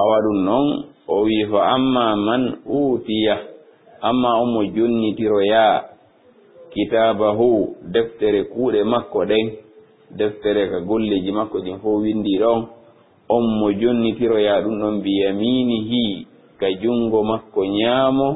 awa ɗum noon o wi fa amma man utiya amma omo jonnitiroya kitabahu deftere kuuɗe makko ɗen deftere ka golleji makko ɗin fo windi ɗon on mo jonnitiroya ɗum ɗon biyaminihi ka jungo makko ñaamo